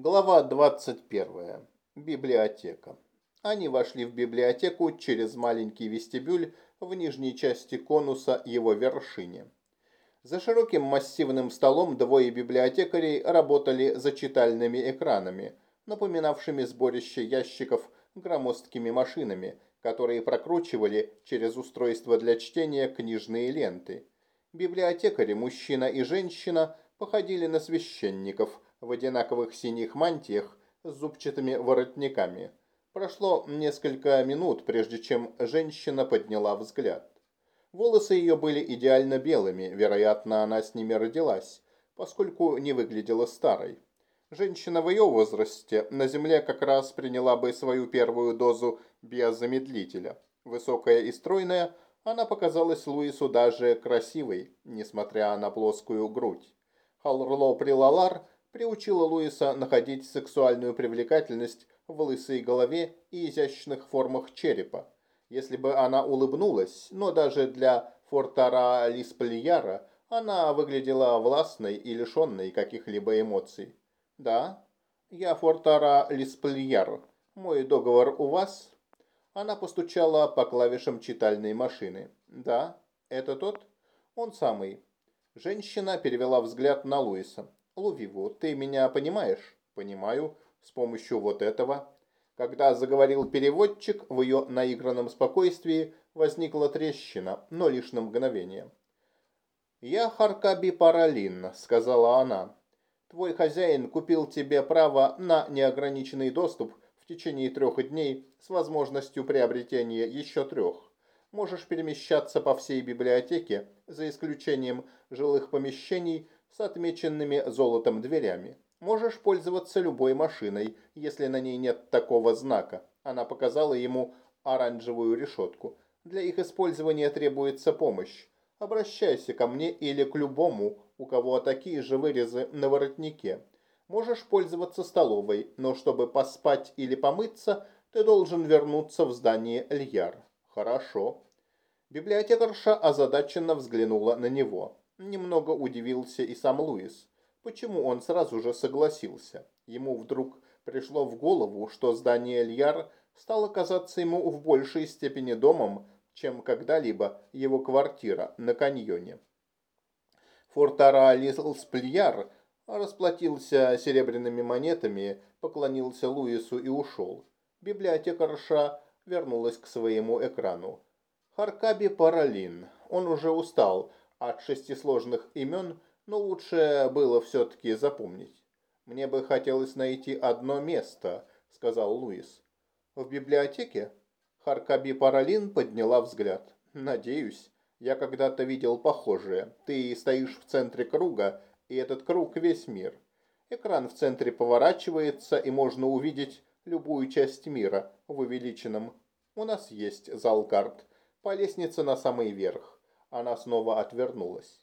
Глава 21. Библиотека. Они вошли в библиотеку через маленький вестибюль в нижней части конуса его вершине. За широким массивным столом двое библиотекарей работали за читальными экранами, напоминавшими сборище ящиков громоздкими машинами, которые прокручивали через устройство для чтения книжные ленты. Библиотекари, мужчина и женщина, походили на священников в одинаковых синих мантиях с зубчатыми воротниками. Прошло несколько минут, прежде чем женщина подняла взгляд. Волосы ее были идеально белыми, вероятно, она с ними родилась, поскольку не выглядела старой. Женщина в ее возрасте на земле как раз приняла бы свою первую дозу биозамедлителя. Высокая и стройная, она показалась Луису даже красивой, несмотря на плоскую грудь. Халрло Прилалар приучила Луиса находить сексуальную привлекательность в лысой голове и изящных формах черепа. Если бы она улыбнулась, но даже для Фортара Лиспальяра она выглядела властной и лишенной каких-либо эмоций. «Да, я Фортара Лиспальяр. Мой договор у вас?» Она постучала по клавишам читальной машины. «Да, это тот?» «Он самый». Женщина перевела взгляд на Луиса. «Лувиву, ты меня понимаешь?» «Понимаю. С помощью вот этого». Когда заговорил переводчик, в ее наигранном спокойствии возникла трещина, но лишь на мгновение. «Я Харкаби Паралин», — сказала она. «Твой хозяин купил тебе право на неограниченный доступ в течение трех дней с возможностью приобретения еще трех. Можешь перемещаться по всей библиотеке, за исключением жилых помещений с отмеченными золотом дверями. Можешь пользоваться любой машиной, если на ней нет такого знака. Она показала ему оранжевую решетку. Для их использования требуется помощь. Обращайся ко мне или к любому, у кого такие же вырезы на воротнике. Можешь пользоваться столовой, но чтобы поспать или помыться, ты должен вернуться в здание Льяр. Хорошо. Библиотекарша озадаченно взглянула на него. Немного удивился и сам Луис. Почему он сразу же согласился? Ему вдруг пришло в голову, что здание Эльяр стало казаться ему в большей степени домом, чем когда-либо его квартира на каньоне. Фортара Лиспльяр расплатился серебряными монетами, поклонился Луису и ушел. Библиотекарша вернулась к своему экрану. Харкаби Паралин. Он уже устал от шести сложных имен, но лучше было все-таки запомнить. «Мне бы хотелось найти одно место», — сказал Луис. «В библиотеке?» Харкаби Паралин подняла взгляд. «Надеюсь. Я когда-то видел похожее. Ты стоишь в центре круга, и этот круг весь мир. Экран в центре поворачивается, и можно увидеть любую часть мира в увеличенном. У нас есть зал карт. По лестнице на самый верх. Она снова отвернулась.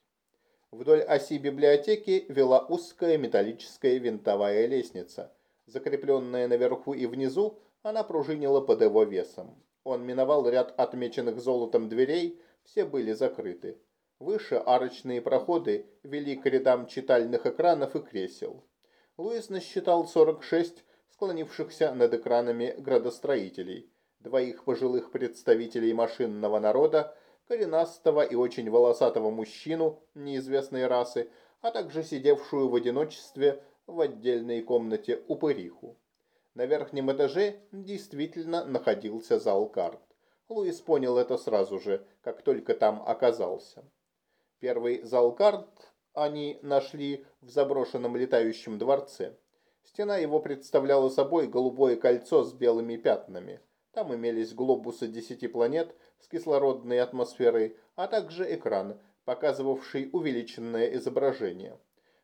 Вдоль оси библиотеки вела узкая металлическая винтовая лестница. Закрепленная наверху и внизу, она пружинила под его весом. Он миновал ряд отмеченных золотом дверей, все были закрыты. Выше арочные проходы вели к рядам читальных экранов и кресел. Луис насчитал 46 склонившихся над экранами градостроителей, двоих пожилых представителей машинного народа коренастого и очень волосатого мужчину неизвестной расы, а также сидевшую в одиночестве в отдельной комнате упыриху. На верхнем этаже действительно находился зал карт. Луис понял это сразу же, как только там оказался. Первый зал карт они нашли в заброшенном летающем дворце. Стена его представляла собой голубое кольцо с белыми пятнами. Там имелись глобусы десяти планет с кислородной атмосферой, а также экран, показывавший увеличенное изображение.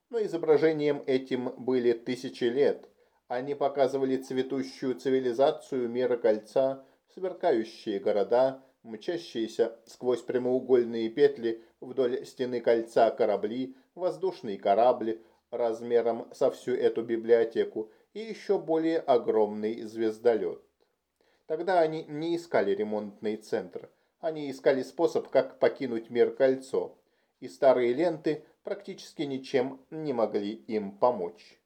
Но изображением этим были тысячи лет. Они показывали цветущую цивилизацию мира кольца, сверкающие города, мчащиеся сквозь прямоугольные петли вдоль стены кольца корабли, воздушный корабль размером со всю эту библиотеку и еще более огромный звездолет. Тогда они не искали ремонтный центр. Они искали способ, как покинуть мир кольцо. И старые ленты практически ничем не могли им помочь.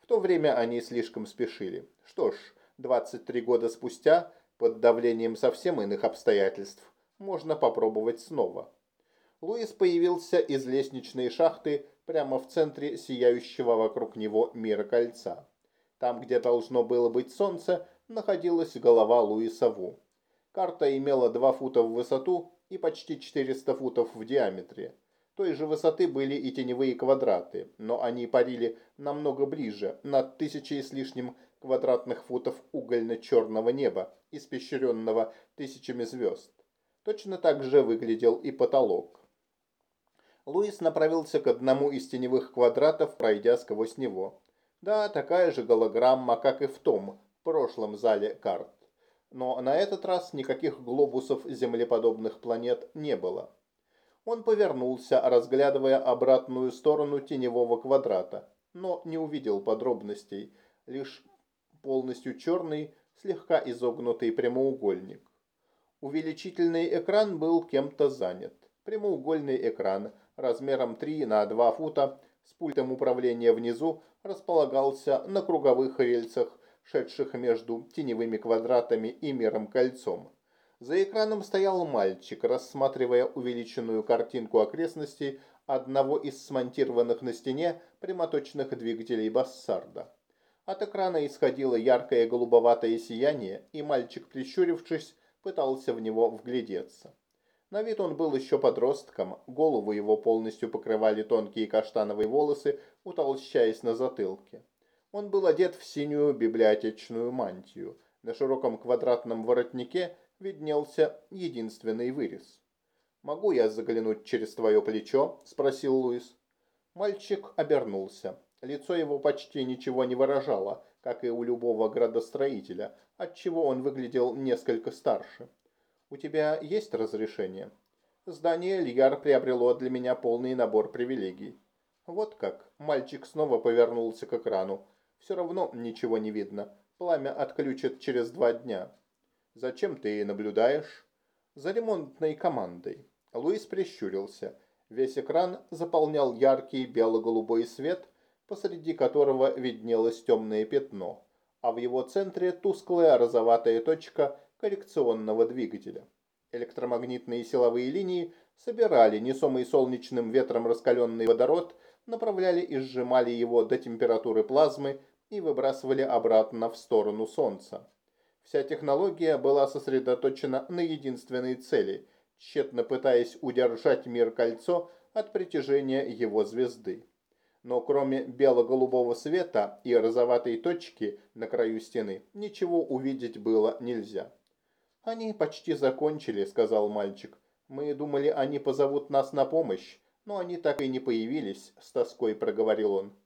В то время они слишком спешили. Что ж, 23 года спустя, под давлением совсем иных обстоятельств, можно попробовать снова. Луис появился из лестничной шахты прямо в центре сияющего вокруг него мира кольца. Там, где должно было быть солнце, находилась голова Луиса Ву. Карта имела 2 фута в высоту и почти 400 футов в диаметре. Той же высоты были и теневые квадраты, но они парили намного ближе, над тысячей с лишним квадратных футов угольно-черного неба, испещренного тысячами звезд. Точно так же выглядел и потолок. Луис направился к одному из теневых квадратов, пройдя сквозь него. Да, такая же голограмма, как и в том, прошлом зале карт. Но на этот раз никаких глобусов землеподобных планет не было. Он повернулся, разглядывая обратную сторону теневого квадрата, но не увидел подробностей, лишь полностью черный, слегка изогнутый прямоугольник. Увеличительный экран был кем-то занят. Прямоугольный экран размером 3 на 2 фута с пультом управления внизу располагался на круговых рельсах, шедших между теневыми квадратами и миром-кольцом. За экраном стоял мальчик, рассматривая увеличенную картинку окрестностей одного из смонтированных на стене прямоточных двигателей Бассарда. От экрана исходило яркое голубоватое сияние, и мальчик, прищурившись, пытался в него вглядеться. На вид он был еще подростком, голову его полностью покрывали тонкие каштановые волосы, утолщаясь на затылке. Он был одет в синюю библиотечную мантию. На широком квадратном воротнике виднелся единственный вырез. «Могу я заглянуть через твое плечо?» – спросил Луис. Мальчик обернулся. Лицо его почти ничего не выражало, как и у любого градостроителя, отчего он выглядел несколько старше. «У тебя есть разрешение?» «Здание Льяр приобрело для меня полный набор привилегий». «Вот как». Мальчик снова повернулся к экрану. «Все равно ничего не видно. Пламя отключат через два дня». «Зачем ты наблюдаешь?» «За ремонтной командой». Луис прищурился. Весь экран заполнял яркий бело-голубой свет, посреди которого виднелось темное пятно, а в его центре тусклая розоватая точка коррекционного двигателя. Электромагнитные силовые линии собирали несомый солнечным ветром раскаленный водород, направляли и сжимали его до температуры плазмы и выбрасывали обратно в сторону Солнца. Вся технология была сосредоточена на единственной цели, тщетно пытаясь удержать мир-кольцо от притяжения его звезды. Но кроме бело-голубого света и розоватой точки на краю стены, ничего увидеть было нельзя. «Они почти закончили», — сказал мальчик. «Мы думали, они позовут нас на помощь, но они так и не появились», — с тоской проговорил он.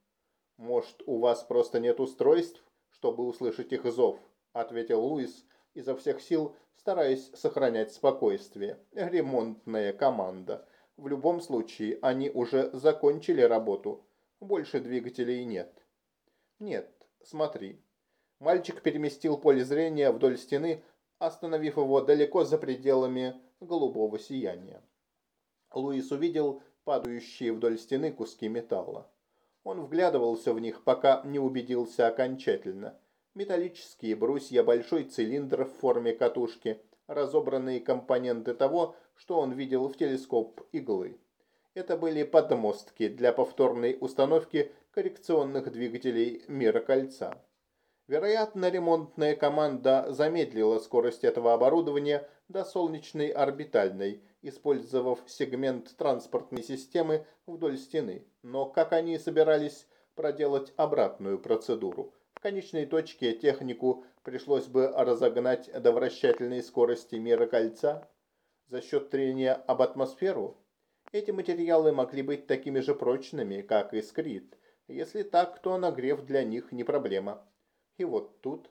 «Может, у вас просто нет устройств, чтобы услышать их зов?» – ответил Луис, изо всех сил стараясь сохранять спокойствие. «Ремонтная команда. В любом случае, они уже закончили работу. Больше двигателей нет». «Нет, смотри». Мальчик переместил поле зрения вдоль стены, остановив его далеко за пределами голубого сияния. Луис увидел падающие вдоль стены куски металла. Он вглядывался в них, пока не убедился окончательно – металлические брусья, большой цилиндр в форме катушки, разобранные компоненты того, что он видел в телескоп иглы. Это были подмостки для повторной установки коррекционных двигателей мира кольца. Вероятно, ремонтная команда замедлила скорость этого оборудования до солнечной орбитальной, использовав сегмент транспортной системы вдоль стены. Но как они собирались проделать обратную процедуру? конечной точке технику пришлось бы разогнать до вращательной скорости мира кольца за счет трения об атмосферу. Эти материалы могли быть такими же прочными, как и скрит. Если так, то нагрев для них не проблема. И вот тут...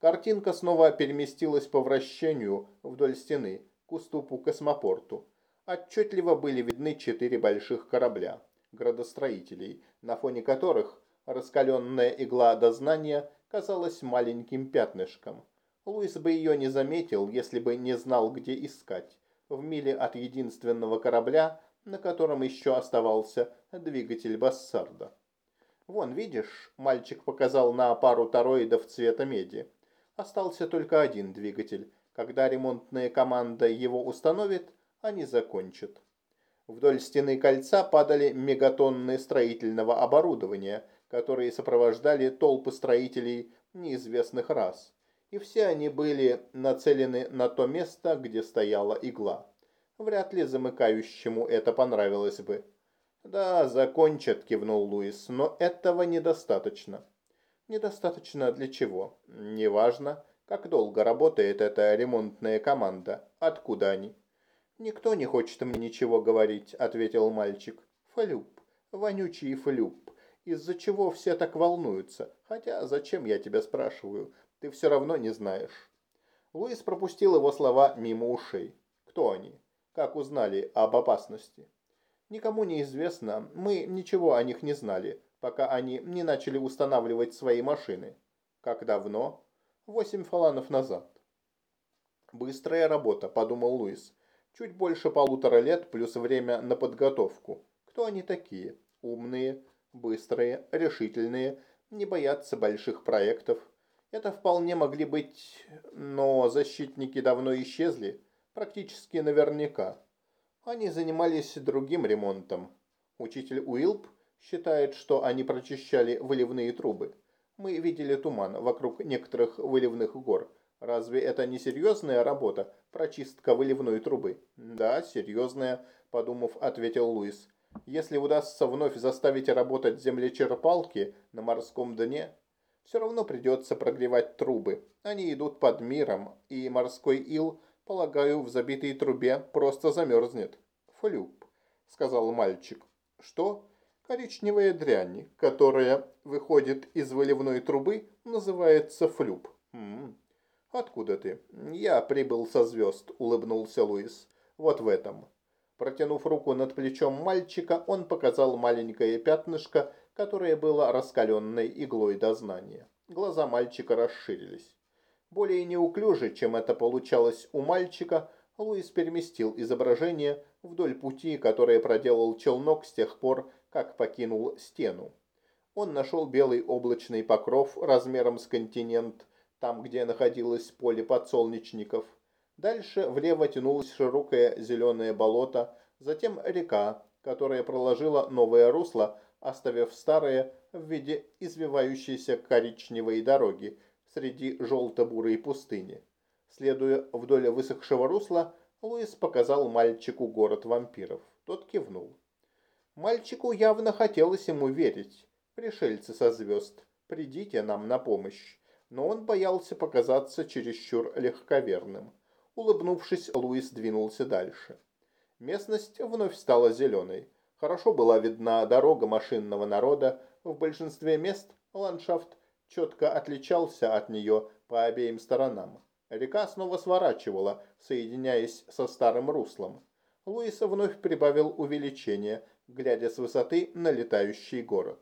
Картинка снова переместилась по вращению вдоль стены, к уступу космопорту. Отчетливо были видны четыре больших корабля, градостроителей, на фоне которых Раскаленная игла дознания казалась маленьким пятнышком. Луис бы ее не заметил, если бы не знал, где искать. В миле от единственного корабля, на котором еще оставался двигатель Бассарда. Вон, видишь, мальчик показал на пару тороидов цвета меди. Остался только один двигатель. Когда ремонтная команда его установит, они закончат. Вдоль стены кольца падали мегатонны строительного оборудования, которые сопровождали толпы строителей неизвестных рас. И все они были нацелены на то место, где стояла игла. Вряд ли замыкающему это понравилось бы. «Да, закончат», – кивнул Луис, – «но этого недостаточно». «Недостаточно для чего?» «Неважно. Как долго работает эта ремонтная команда? Откуда они?» «Никто не хочет мне ничего говорить», – ответил мальчик. «Флюп. Вонючий флюп. Из-за чего все так волнуются? Хотя зачем я тебя спрашиваю? Ты все равно не знаешь». Луис пропустил его слова мимо ушей. «Кто они? Как узнали об опасности?» «Никому не известно. Мы ничего о них не знали, пока они не начали устанавливать свои машины». «Как давно?» «Восемь фаланов назад». «Быстрая работа», – подумал Луис. Чуть больше полутора лет плюс время на подготовку. Кто они такие? Умные, быстрые, решительные, не боятся больших проектов. Это вполне могли быть, но защитники давно исчезли, практически наверняка. Они занимались другим ремонтом. Учитель Уилп считает, что они прочищали выливные трубы. Мы видели туман вокруг некоторых выливных гор. Разве это не серьезная работа, прочистка выливной трубы? Да, серьезная, подумав, ответил Луис. Если удастся вновь заставить работать землечерпалки на морском дне, все равно придется прогревать трубы. Они идут под миром, и морской ил, полагаю, в забитой трубе просто замерзнет. Флюп, сказал мальчик. Что? Коричневая дрянь, которая выходит из выливной трубы, называется флюп. Хм, «Откуда ты?» «Я прибыл со звезд», – улыбнулся Луис. «Вот в этом». Протянув руку над плечом мальчика, он показал маленькое пятнышко, которое было раскаленной иглой дознания. Глаза мальчика расширились. Более неуклюже, чем это получалось у мальчика, Луис переместил изображение вдоль пути, которое проделал челнок с тех пор, как покинул стену. Он нашел белый облачный покров размером с континент, там, где находилось поле подсолнечников. Дальше влево тянулось широкое зеленое болото, затем река, которая проложила новое русло, оставив старое в виде извивающейся коричневой дороги среди желто-бурой пустыни. Следуя вдоль высохшего русла, Луис показал мальчику город вампиров. Тот кивнул. Мальчику явно хотелось ему верить. «Пришельцы со звезд, придите нам на помощь но он боялся показаться чересчур легковерным. Улыбнувшись, Луис двинулся дальше. Местность вновь стала зеленой. Хорошо была видна дорога машинного народа, в большинстве мест ландшафт четко отличался от нее по обеим сторонам. Река снова сворачивала, соединяясь со старым руслом. Луис вновь прибавил увеличение, глядя с высоты на летающий город.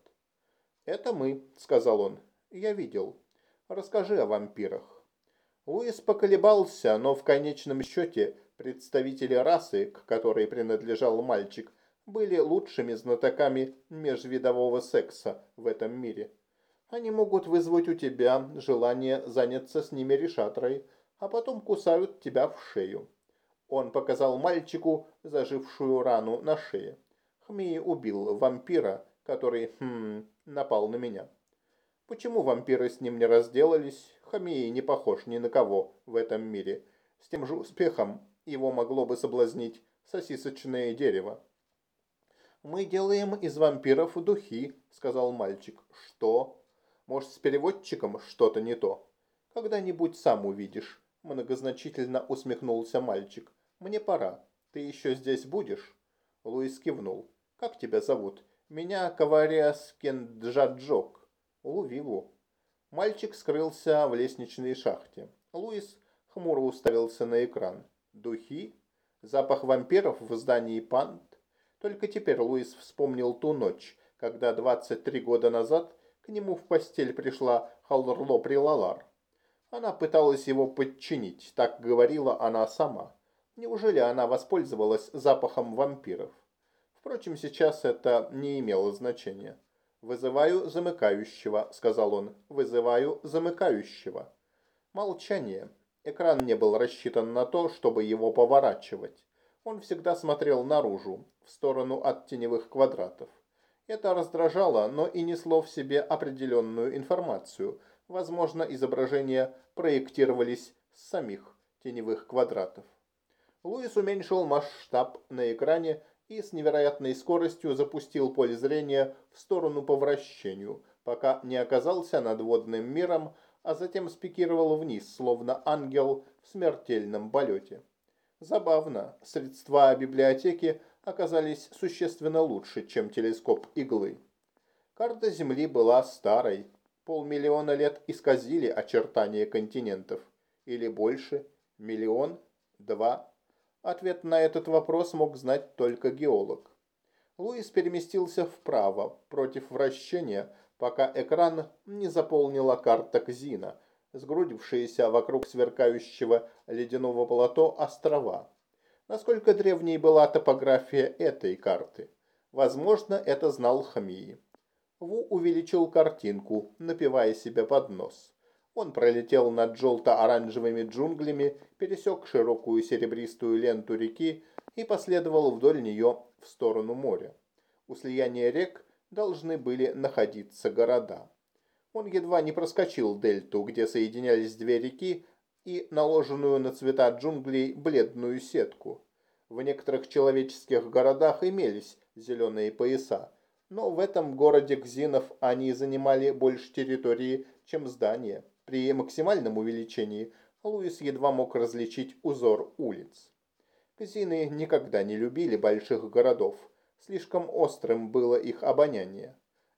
«Это мы», — сказал он. «Я видел. Расскажи о вампирах». Луис поколебался, но в конечном счете представители расы, к которой принадлежал мальчик, были лучшими знатоками межвидового секса в этом мире. Они могут вызвать у тебя желание заняться с ними решатрой, а потом кусают тебя в шею. Он показал мальчику зажившую рану на шее. Хми убил вампира, который, хм, напал на меня. Почему вампиры с ним не разделались? Хамии не похож ни на кого в этом мире. С тем же успехом его могло бы соблазнить сосисочное дерево. «Мы делаем из вампиров духи», — сказал мальчик. «Что? Может, с переводчиком что-то не то?» «Когда-нибудь сам увидишь», — многозначительно усмехнулся мальчик. «Мне пора. Ты еще здесь будешь?» Луис кивнул. «Как тебя зовут?» «Меня Кавариас Кенджаджок». Лувиву. Мальчик скрылся в лестничной шахте. Луис хмуро уставился на экран. Духи? Запах вампиров в здании Пант? Только теперь Луис вспомнил ту ночь, когда 23 года назад к нему в постель пришла Халрло Прилалар. Она пыталась его подчинить, так говорила она сама. Неужели она воспользовалась запахом вампиров? Впрочем, сейчас это не имело значения. «Вызываю замыкающего», — сказал он. «Вызываю замыкающего». Молчание. Экран не был рассчитан на то, чтобы его поворачивать. Он всегда смотрел наружу, в сторону от теневых квадратов. Это раздражало, но и несло в себе определенную информацию. Возможно, изображения проектировались с самих теневых квадратов. Луис уменьшил масштаб на экране и с невероятной скоростью запустил поле зрения в сторону по вращению, пока не оказался над водным миром, а затем спикировал вниз, словно ангел в смертельном полете. Забавно, средства библиотеки оказались существенно лучше, чем телескоп иглы. Карта Земли была старой. Полмиллиона лет исказили очертания континентов. Или больше? Миллион? Два? Ответ на этот вопрос мог знать только геолог. Луис переместился вправо, против вращения, пока экран не заполнила карта Кзина, сгрудившиеся вокруг сверкающего ледяного плато острова. Насколько древней была топография этой карты? Возможно, это знал Хамии. Ву увеличил картинку, напивая себе под нос. Он пролетел над желто-оранжевыми джунглями, пересек широкую серебристую ленту реки и последовал вдоль нее в сторону моря. У слияния рек должны были находиться города. Он едва не проскочил дельту, где соединялись две реки, и наложенную на цвета джунглей бледную сетку. В некоторых человеческих городах имелись зеленые пояса, но в этом городе Гзинов они занимали больше территории, чем здания. При максимальном увеличении Луис едва мог различить узор улиц. Кзины никогда не любили больших городов, слишком острым было их обоняние.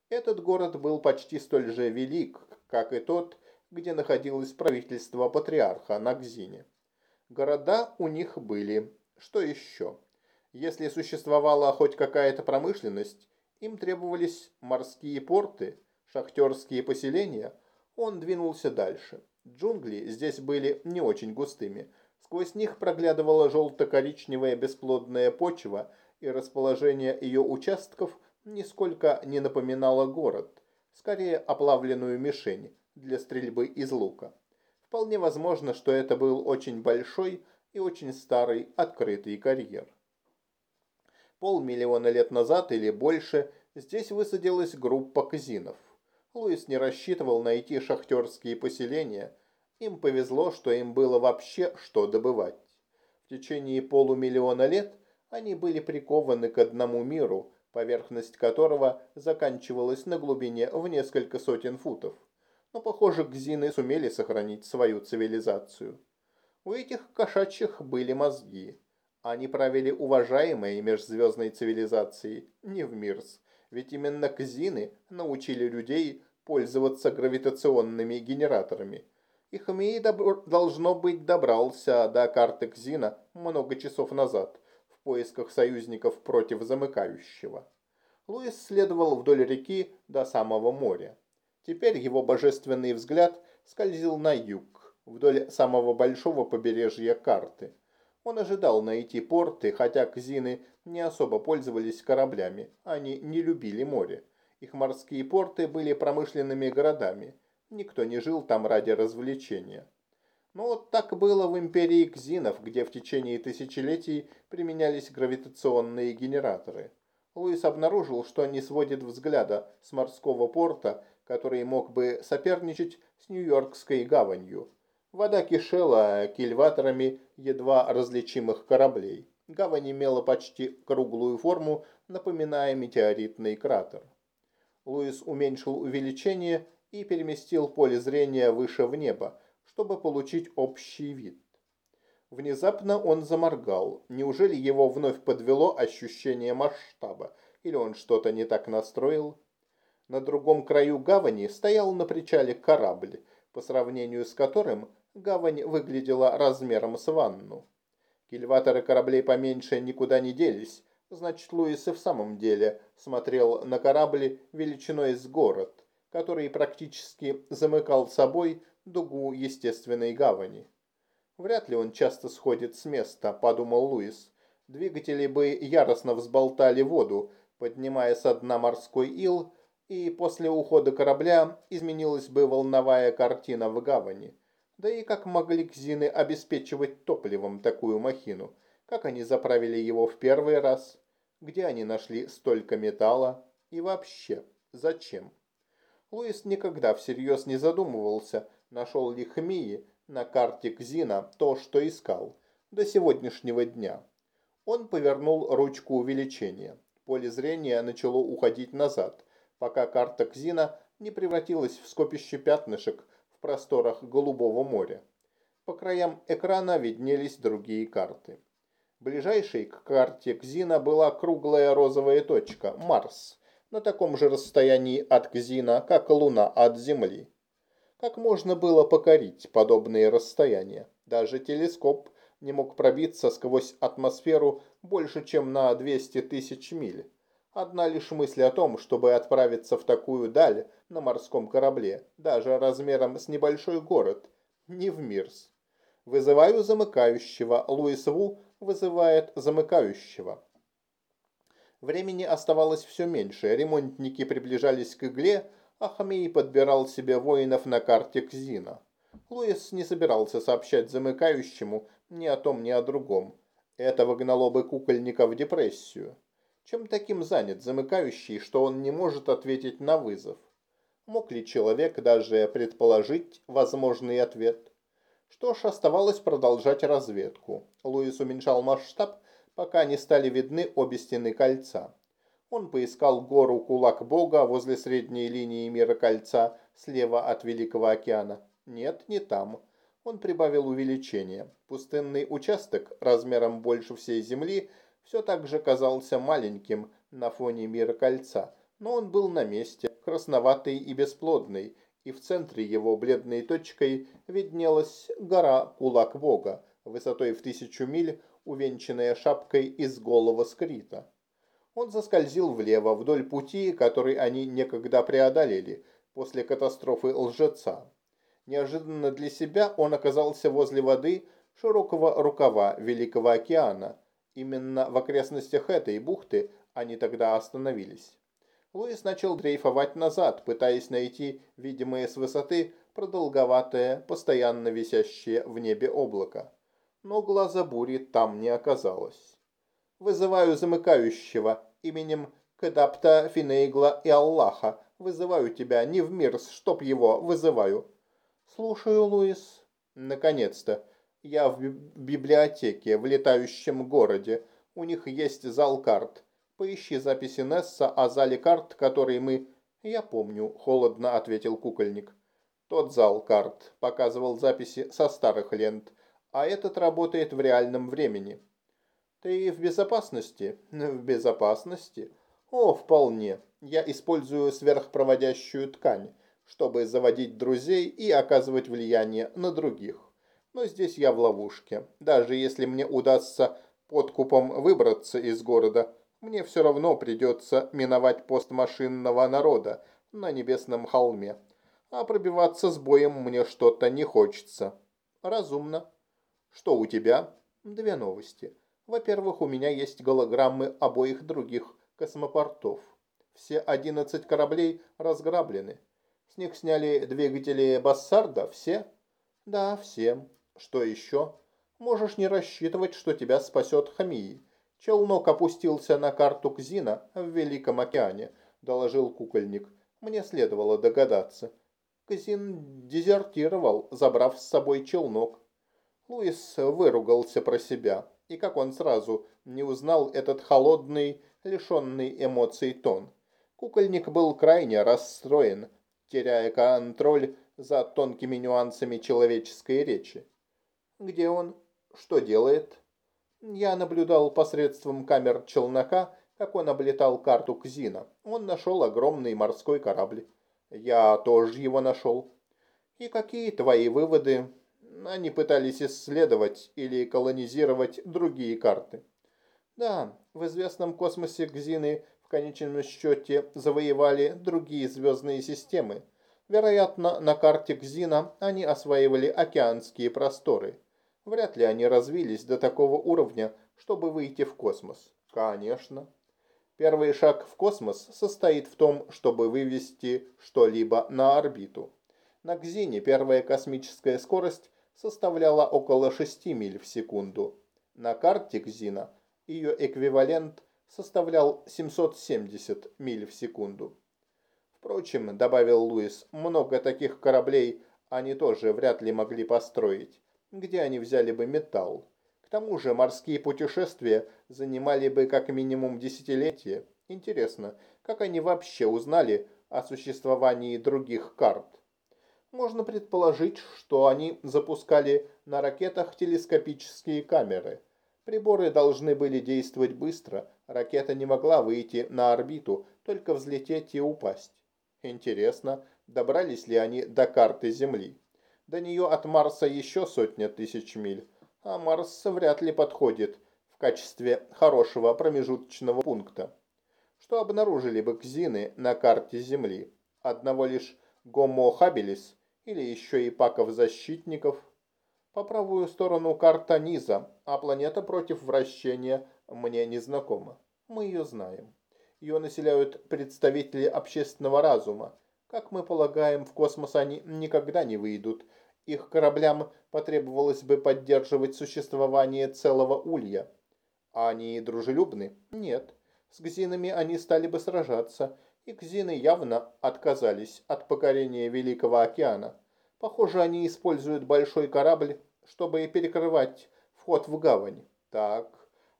Этот город был почти столь же велик, как и тот, где находилось правительство патриарха на Гзине. Города у них были. Что еще? Если существовала хоть какая-то промышленность, им требовались морские порты, шахтерские поселения – он двинулся дальше. Джунгли здесь были не очень густыми. Сквозь них проглядывала желто-коричневая бесплодная почва, и расположение ее участков нисколько не напоминало город, скорее оплавленную мишень для стрельбы из лука. Вполне возможно, что это был очень большой и очень старый открытый карьер. Полмиллиона лет назад или больше здесь высадилась группа казинов. Луис не рассчитывал найти шахтерские поселения. Им повезло, что им было вообще что добывать. В течение полумиллиона лет они были прикованы к одному миру, поверхность которого заканчивалась на глубине в несколько сотен футов. Но, похоже, гзины сумели сохранить свою цивилизацию. У этих кошачьих были мозги. Они правили уважаемой межзвездной цивилизацией, не в Мирс. Ведь именно кзины научили людей пользоваться гравитационными генераторами. И Хамии должно быть добрался до карты Кзина много часов назад в поисках союзников против замыкающего. Луис следовал вдоль реки до самого моря. Теперь его божественный взгляд скользил на юг, вдоль самого большого побережья карты. Он ожидал найти порты, хотя кзины не особо пользовались кораблями, они не любили море. Их морские порты были промышленными городами. Никто не жил там ради развлечения. Но вот так было в империи Кзинов, где в течение тысячелетий применялись гравитационные генераторы. Луис обнаружил, что не сводит взгляда с морского порта, который мог бы соперничать с Нью-Йоркской гаванью. Вода кишела кильваторами едва различимых кораблей. Гавань имела почти круглую форму, напоминая метеоритный кратер. Луис уменьшил увеличение и переместил поле зрения выше в небо, чтобы получить общий вид. Внезапно он заморгал. Неужели его вновь подвело ощущение масштаба? Или он что-то не так настроил? На другом краю гавани стоял на причале корабль, по сравнению с которым гавань выглядела размером с ванну. Кильваторы кораблей поменьше никуда не делись, Значит, Луис и в самом деле смотрел на корабль величиной с город, который практически замыкал собой дугу естественной гавани. Вряд ли он часто сходит с места, подумал Луис. Двигатели бы яростно взболтали воду, поднимая со дна морской ил, И после ухода корабля изменилась бы волновая картина в гавани. Да и как могли кзины обеспечивать топливом такую махину? Как они заправили его в первый раз? Где они нашли столько металла? И вообще, зачем? Луис никогда всерьез не задумывался, нашел ли Хмии на карте Кзина то, что искал, до сегодняшнего дня. Он повернул ручку увеличения. Поле зрения начало уходить назад, пока карта Кзина не превратилась в скопище пятнышек в просторах Голубого моря. По краям экрана виднелись другие карты. Ближайшей к карте Кзина была круглая розовая точка – Марс, на таком же расстоянии от Кзина, как Луна от Земли. Как можно было покорить подобные расстояния? Даже телескоп не мог пробиться сквозь атмосферу больше, чем на 200 тысяч миль. Одна лишь мысль о том, чтобы отправиться в такую даль на морском корабле, даже размером с небольшой город, не в мирс. Вызываю замыкающего. Луис Ву вызывает замыкающего. Времени оставалось все меньше. Ремонтники приближались к игле, а Хамей подбирал себе воинов на карте Кзина. Луис не собирался сообщать замыкающему ни о том, ни о другом. Это вогнало бы кукольника в депрессию. Чем таким занят замыкающий, что он не может ответить на вызов? Мог ли человек даже предположить возможный ответ? Что ж, оставалось продолжать разведку. Луис уменьшал масштаб, пока не стали видны обе стены кольца. Он поискал гору Кулак Бога возле средней линии мира кольца, слева от Великого океана. Нет, не там. Он прибавил увеличение. Пустынный участок, размером больше всей Земли, все так же казался маленьким на фоне мира кольца, но он был на месте, красноватый и бесплодный, и в центре его бледной точкой виднелась гора Кулак Бога, высотой в тысячу миль, увенчанная шапкой из голого скрита. Он заскользил влево вдоль пути, который они некогда преодолели после катастрофы лжеца. Неожиданно для себя он оказался возле воды широкого рукава Великого океана. Именно в окрестностях этой бухты они тогда остановились. Луис начал дрейфовать назад, пытаясь найти видимое с высоты продолговатое, постоянно висящее в небе облако. Но глаза бури там не оказалось. «Вызываю замыкающего именем Кадапта, Финейгла и Аллаха. Вызываю тебя, не в мир, чтоб его, вызываю». «Слушаю, Луис». «Наконец-то. Я в библиотеке, в летающем городе. У них есть зал карт. Поищи записи Несса о зале карт, который мы...» «Я помню», — холодно ответил кукольник. Тот зал карт показывал записи со старых лент, а этот работает в реальном времени. «Ты в безопасности?» «В безопасности?» «О, вполне. Я использую сверхпроводящую ткань, чтобы заводить друзей и оказывать влияние на других. Но здесь я в ловушке. Даже если мне удастся подкупом выбраться из города, мне все равно придется миновать пост машинного народа на небесном холме. А пробиваться с боем мне что-то не хочется. Разумно. Что у тебя? Две новости. Во-первых, у меня есть голограммы обоих других космопортов. Все 11 кораблей разграблены. С них сняли двигатели Бассарда, все? Да, все. Что еще? Можешь не рассчитывать, что тебя спасет Хамии. Челнок опустился на карту Кзина в Великом океане, доложил кукольник. Мне следовало догадаться. Кзин дезертировал, забрав с собой челнок. Луис выругался про себя. И как он сразу не узнал этот холодный, лишенный эмоций тон. Кукольник был крайне расстроен, теряя контроль за тонкими нюансами человеческой речи. Где он? Что делает? Я наблюдал посредством камер челнока, как он облетал карту Кзина. Он нашел огромный морской корабль. Я тоже его нашел. И какие твои выводы? Они пытались исследовать или колонизировать другие карты. Да, в известном космосе Кзины в конечном счете завоевали другие звездные системы. Вероятно, на карте Кзина они осваивали океанские просторы. Вряд ли они развились до такого уровня, чтобы выйти в космос. Конечно. Первый шаг в космос состоит в том, чтобы вывести что-либо на орбиту. На Кзине первая космическая скорость составляла около 6 миль в секунду. На карте Кзина ее эквивалент составлял 770 миль в секунду. Впрочем, добавил Луис, много таких кораблей они тоже вряд ли могли построить. Где они взяли бы металл? К тому же морские путешествия занимали бы как минимум десятилетия. Интересно, как они вообще узнали о существовании других карт? Можно предположить, что они запускали на ракетах телескопические камеры. Приборы должны были действовать быстро, ракета не могла выйти на орбиту, только взлететь и упасть. Интересно, добрались ли они до карты Земли? До нее от Марса еще сотня тысяч миль, а Марс вряд ли подходит в качестве хорошего промежуточного пункта. Что обнаружили бы кзины на карте Земли? Одного лишь Гомо Хабилис или еще и паков-защитников? По правую сторону карта низа, а планета против вращения мне не знакома. Мы ее знаем. Ее населяют представители общественного разума. Как мы полагаем, в космос они никогда не выйдут. Их кораблям потребовалось бы поддерживать существование целого улья. А они дружелюбны? Нет. С гзинами они стали бы сражаться, и гзины явно отказались от покорения Великого океана. Похоже, они используют большой корабль, чтобы перекрывать вход в гавань. Так,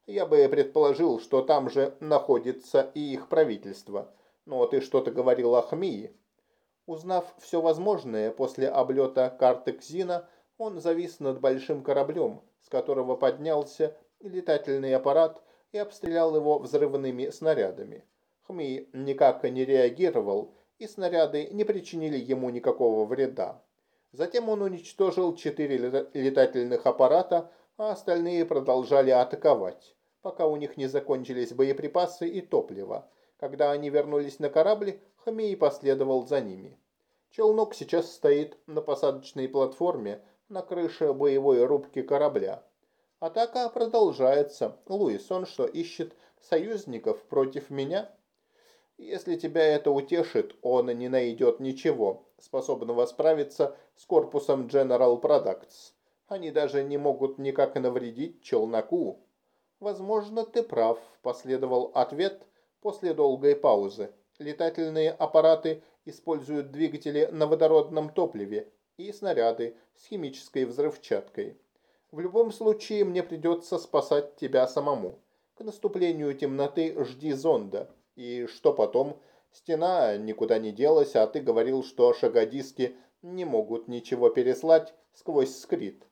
я бы предположил, что там же находится и их правительство. Но ты что-то говорил о Хмии. Узнав все возможное после облета карты Кзина, он завис над большим кораблем, с которого поднялся летательный аппарат и обстрелял его взрывными снарядами. Хми никак не реагировал, и снаряды не причинили ему никакого вреда. Затем он уничтожил четыре летательных аппарата, а остальные продолжали атаковать пока у них не закончились боеприпасы и топливо. Когда они вернулись на корабль, Хамей последовал за ними. Челнок сейчас стоит на посадочной платформе на крыше боевой рубки корабля. Атака продолжается. Луис, он что, ищет союзников против меня? Если тебя это утешит, он не найдет ничего, способного справиться с корпусом General Products. Они даже не могут никак навредить челноку. «Возможно, ты прав», – последовал ответ после долгой паузы. «Летательные аппараты используют двигатели на водородном топливе и снаряды с химической взрывчаткой. В любом случае мне придется спасать тебя самому. К наступлению темноты жди зонда. И что потом? Стена никуда не делась, а ты говорил, что шагодиски не могут ничего переслать сквозь скрит.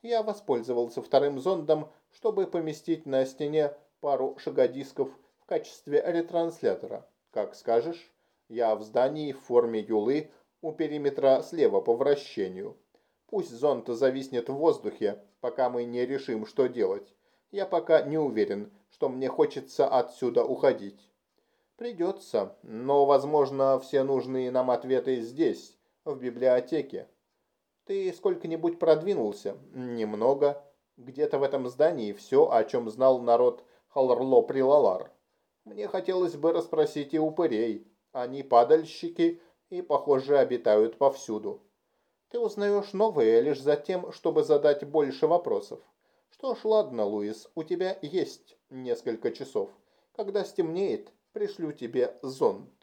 Я воспользовался вторым зондом, чтобы поместить на стене пару шагодисков в качестве ретранслятора. Как скажешь, я в здании в форме юлы у периметра слева по вращению. Пусть зонд зависнет в воздухе, пока мы не решим, что делать. Я пока не уверен, что мне хочется отсюда уходить. Придется, но, возможно, все нужные нам ответы здесь, в библиотеке. Ты сколько-нибудь продвинулся? Немного. Где-то в этом здании все, о чем знал народ Халарло-Прилалар. Мне хотелось бы расспросить и упырей. Они падальщики и, похоже, обитают повсюду. Ты узнаешь новые лишь за тем, чтобы задать больше вопросов. Что ж, ладно, Луис, у тебя есть несколько часов. Когда стемнеет, пришлю тебе зонт.